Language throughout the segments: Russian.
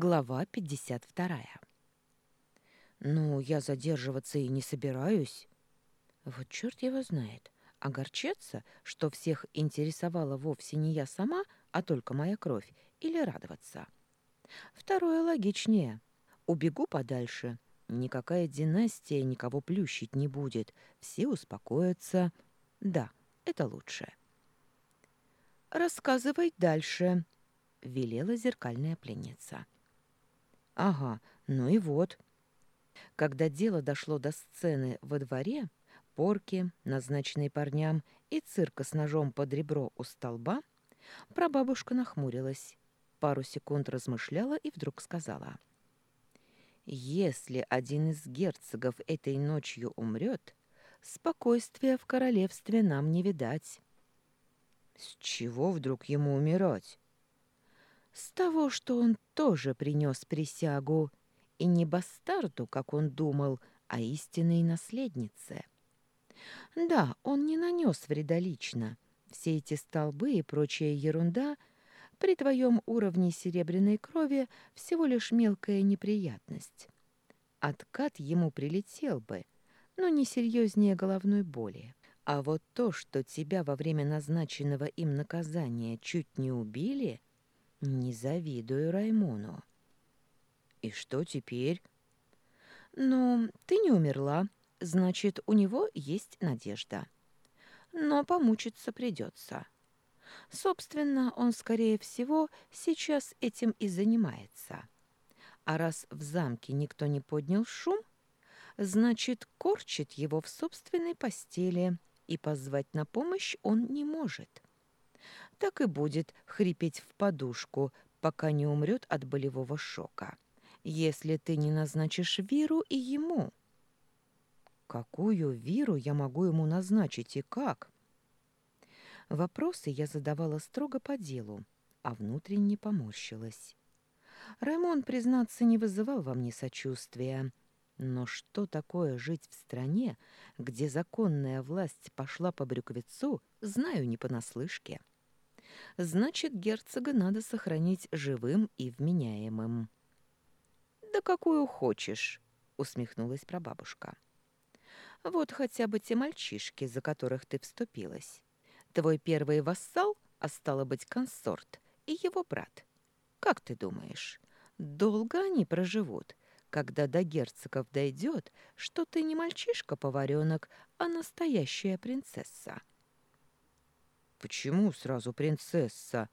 Глава 52. «Ну, я задерживаться и не собираюсь». Вот черт его знает. Огорчаться, что всех интересовала вовсе не я сама, а только моя кровь, или радоваться. Второе логичнее. Убегу подальше. Никакая династия никого плющить не будет. Все успокоятся. Да, это лучше. «Рассказывай дальше», — велела зеркальная пленница. «Ага, ну и вот». Когда дело дошло до сцены во дворе, порки, назначенные парням, и цирка с ножом под ребро у столба, прабабушка нахмурилась, пару секунд размышляла и вдруг сказала. «Если один из герцогов этой ночью умрет, спокойствия в королевстве нам не видать». «С чего вдруг ему умирать?» «С того, что он тоже принес присягу, и не бастарду, как он думал, а истинной наследнице». Да, он не нанес вреда лично. Все эти столбы и прочая ерунда при твоем уровне серебряной крови всего лишь мелкая неприятность. Откат ему прилетел бы, но не серьезнее головной боли. А вот то, что тебя во время назначенного им наказания чуть не убили, не завидую Раймону. И что теперь? Ну, ты не умерла, Значит, у него есть надежда. Но помучиться придется. Собственно, он, скорее всего, сейчас этим и занимается. А раз в замке никто не поднял шум, значит, корчит его в собственной постели, и позвать на помощь он не может. Так и будет хрипеть в подушку, пока не умрет от болевого шока, если ты не назначишь Виру и ему. Какую виру я могу ему назначить и как? Вопросы я задавала строго по делу, а внутренне поморщилась. Раймон, признаться, не вызывал во мне сочувствия. Но что такое жить в стране, где законная власть пошла по брюквицу, знаю не понаслышке. Значит, герцога надо сохранить живым и вменяемым. «Да какую хочешь», — усмехнулась прабабушка. Вот хотя бы те мальчишки, за которых ты вступилась. Твой первый вассал, а стало быть консорт, и его брат. Как ты думаешь, долго они проживут, когда до герцогов дойдет, что ты не мальчишка-поваренок, а настоящая принцесса?» «Почему сразу принцесса?»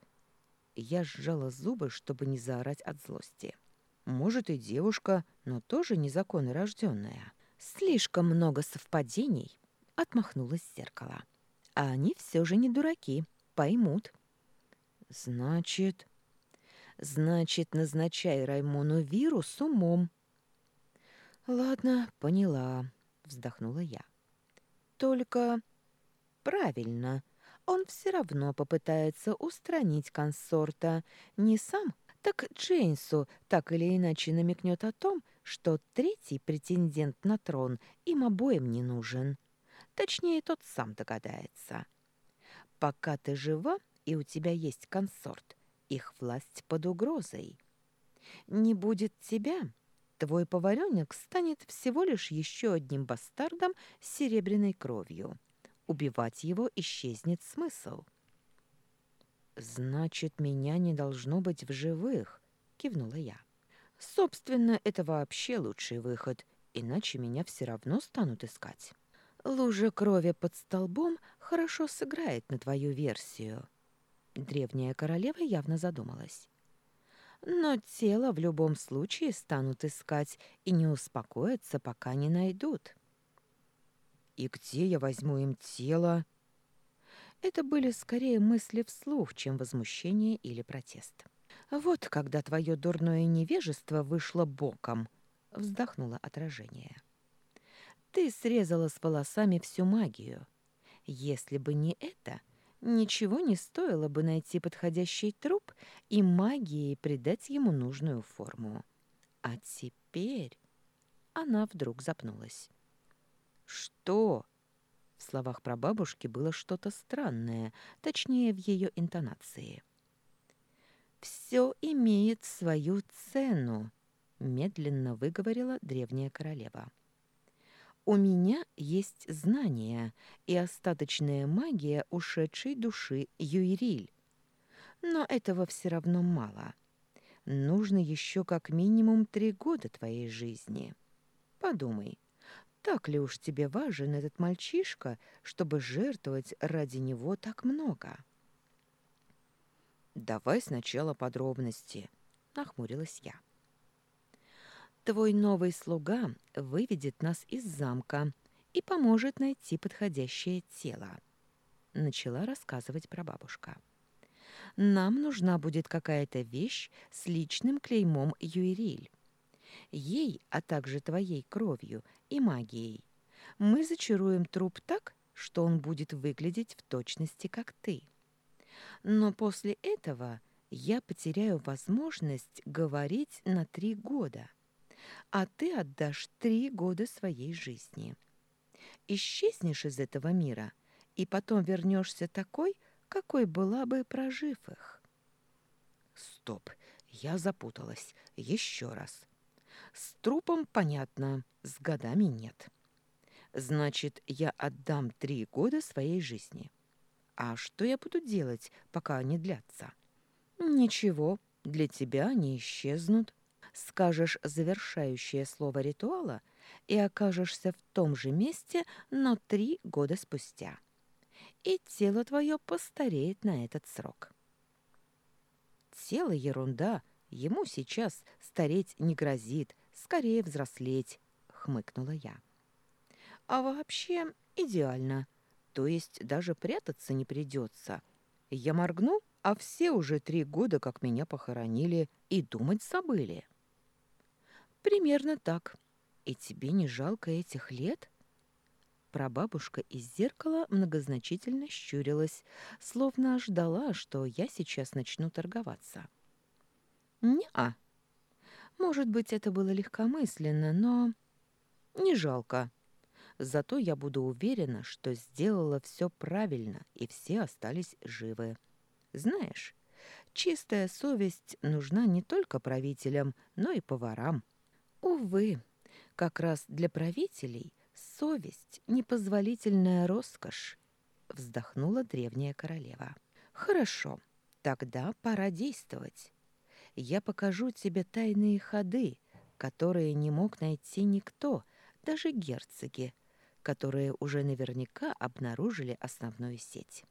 Я сжала зубы, чтобы не заорать от злости. «Может, и девушка, но тоже незаконно рожденная». Слишком много совпадений, отмахнулось зеркало. А они все же не дураки, поймут. Значит, значит, назначай Раймону Виру с умом. Ладно, поняла, вздохнула я. Только правильно, он все равно попытается устранить консорта не сам, так Джейнсу так или иначе намекнет о том, что третий претендент на трон им обоим не нужен. Точнее, тот сам догадается. Пока ты жива и у тебя есть консорт, их власть под угрозой. Не будет тебя, твой поваренок станет всего лишь еще одним бастардом с серебряной кровью. Убивать его исчезнет смысл. «Значит, меня не должно быть в живых», — кивнула я. «Собственно, это вообще лучший выход, иначе меня все равно станут искать. Лужа крови под столбом хорошо сыграет на твою версию». Древняя королева явно задумалась. «Но тело в любом случае станут искать и не успокоятся, пока не найдут». «И где я возьму им тело?» Это были скорее мысли вслух, чем возмущение или протест. «Вот когда твое дурное невежество вышло боком», — вздохнуло отражение. «Ты срезала с волосами всю магию. Если бы не это, ничего не стоило бы найти подходящий труп и магией придать ему нужную форму. А теперь...» Она вдруг запнулась. «Что?» В словах прабабушки было что-то странное, точнее, в ее интонации. Все имеет свою цену, медленно выговорила древняя королева. У меня есть знания и остаточная магия ушедшей души Юириль. Но этого все равно мало. Нужно еще как минимум три года твоей жизни. Подумай, так ли уж тебе важен этот мальчишка, чтобы жертвовать ради него так много? Давай сначала подробности, нахмурилась я. Твой новый слуга выведет нас из замка и поможет найти подходящее тело. Начала рассказывать про бабушка. Нам нужна будет какая-то вещь с личным клеймом Юириль. Ей, а также твоей кровью и магией, мы зачаруем труп так, что он будет выглядеть в точности, как ты. Но после этого я потеряю возможность говорить на три года а ты отдашь три года своей жизни. Исчезнешь из этого мира, и потом вернешься такой, какой была бы, прожив их. Стоп, я запуталась. Еще раз. С трупом понятно, с годами нет. Значит, я отдам три года своей жизни. А что я буду делать, пока они длятся? Ничего, для тебя они исчезнут скажешь завершающее слово ритуала и окажешься в том же месте, но три года спустя. И тело твое постареет на этот срок. Тело ерунда, ему сейчас стареть не грозит, скорее взрослеть, хмыкнула я. А вообще идеально, то есть даже прятаться не придется. Я моргну, а все уже три года, как меня похоронили, и думать забыли. Примерно так. И тебе не жалко этих лет? Прабабушка из зеркала многозначительно щурилась, словно ждала, что я сейчас начну торговаться. Не-а. Может быть, это было легкомысленно, но не жалко. Зато я буду уверена, что сделала все правильно, и все остались живы. Знаешь, чистая совесть нужна не только правителям, но и поварам. Увы, как раз для правителей совесть — непозволительная роскошь, вздохнула древняя королева. Хорошо, тогда пора действовать. Я покажу тебе тайные ходы, которые не мог найти никто, даже герцоги, которые уже наверняка обнаружили основную сеть.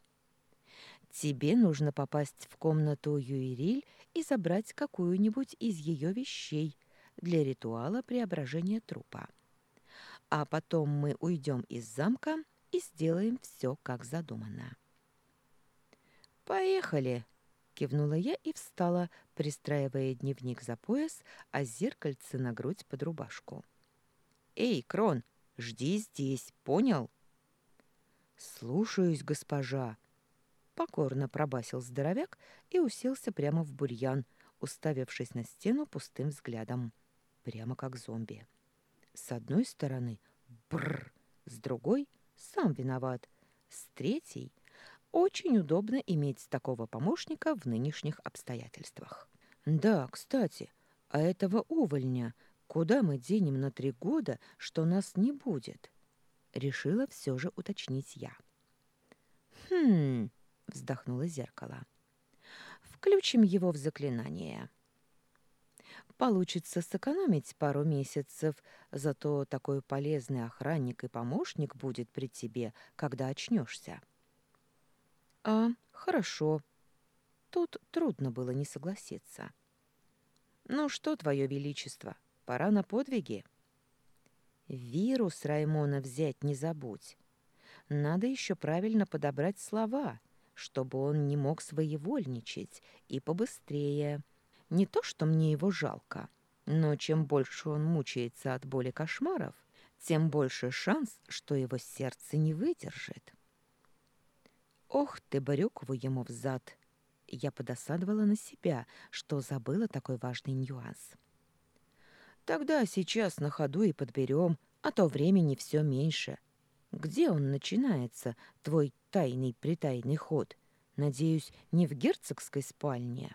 Тебе нужно попасть в комнату Юириль и забрать какую-нибудь из ее вещей, для ритуала преображения трупа. А потом мы уйдем из замка и сделаем все, как задумано. «Поехали!» — кивнула я и встала, пристраивая дневник за пояс, а зеркальце на грудь под рубашку. «Эй, Крон, жди здесь, понял?» «Слушаюсь, госпожа!» Покорно пробасил здоровяк и уселся прямо в бурьян, уставившись на стену пустым взглядом прямо как зомби. С одной стороны — бррр, с другой — сам виноват, с третьей — очень удобно иметь такого помощника в нынешних обстоятельствах. Да, кстати, а этого увольня куда мы денем на три года, что нас не будет? Решила все же уточнить я. «Хм...» — вздохнуло зеркало. «Включим его в заклинание». Получится сэкономить пару месяцев, зато такой полезный охранник и помощник будет при тебе, когда очнешься. А, хорошо. Тут трудно было не согласиться. Ну что, твое величество, пора на подвиги. Вирус Раймона взять не забудь. Надо еще правильно подобрать слова, чтобы он не мог своевольничать и побыстрее. Не то, что мне его жалко, но чем больше он мучается от боли кошмаров, тем больше шанс, что его сердце не выдержит. Ох ты, Барюкову ему взад! Я подосадовала на себя, что забыла такой важный нюанс. Тогда сейчас на ходу и подберем, а то времени все меньше. Где он начинается, твой тайный-притайный ход? Надеюсь, не в герцогской спальне?»